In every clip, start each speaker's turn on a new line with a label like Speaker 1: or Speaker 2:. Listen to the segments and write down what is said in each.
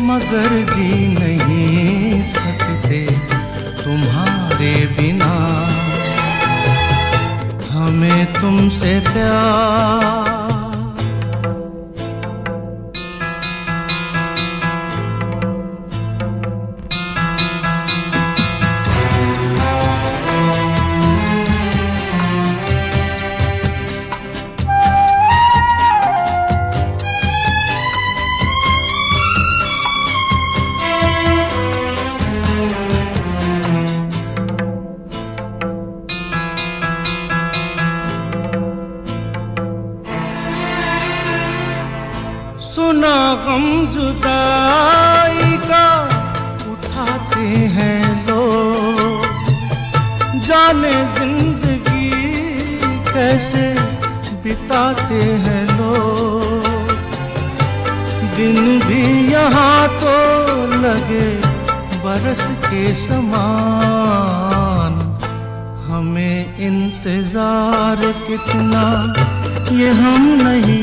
Speaker 1: मगर जी नहीं सकते तुम्हारे बिना। हमें तुमसे प्यार सुना गम जुदाई का, उठाते हैं लोग। जाने ज़िंदगी कैसे बिताते हैं लोग। दिन भी यहाँ तो लगे बरस के समान। हमें इंतज़ार कितना, ये हम नहीं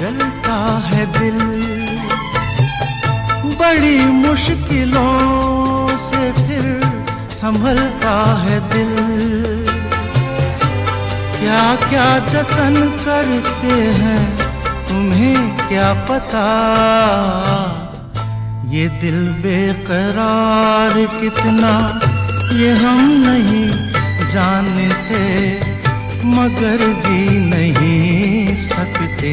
Speaker 1: जलता है दिल। बड़ी मुश्किलों से फिर संभलता है दिल। क्या क्या जतन करते हैं, तुम्हें क्या पता? ये दिल बेकरार कितना, ये हम नहीं जानते। मगर जी नहीं सकते।